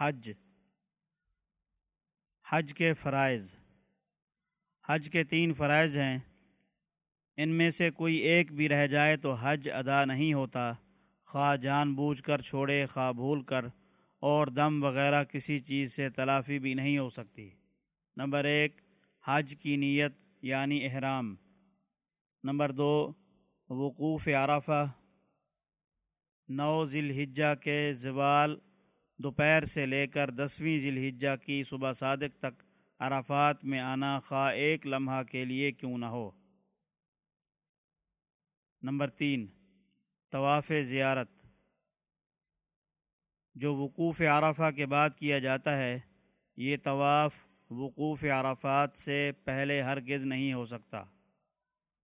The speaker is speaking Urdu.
حج حج کے فرائض، حج کے تین فرائض ہیں۔ ان میں سے کوئی ایک بھی رہ جائے تو حج ادا نہیں ہوتا۔ خواہ جان بوجھ کر چھوڑے، خواہ بھول کر، اور دم وغیرہ کسی چیز سے تلافی بھی نہیں ہو سکتی۔ نمبر ایک، حج کی نیت یعنی احرام۔ نمبر دو، وقوف عرفہ۔ نو ذی الحجہ کے زوال دوپہر سے لے کر دسویں ذی الحجہ کی صبح صادق تک عرفات میں آنا خواہ ایک لمحہ کے لیے کیوں نہ ہو۔ نمبر تین، طواف زیارت۔ جو وقوف عرفہ کے بعد کیا جاتا ہے، یہ طواف وقوف عرفات سے پہلے ہرگز نہیں ہو سکتا۔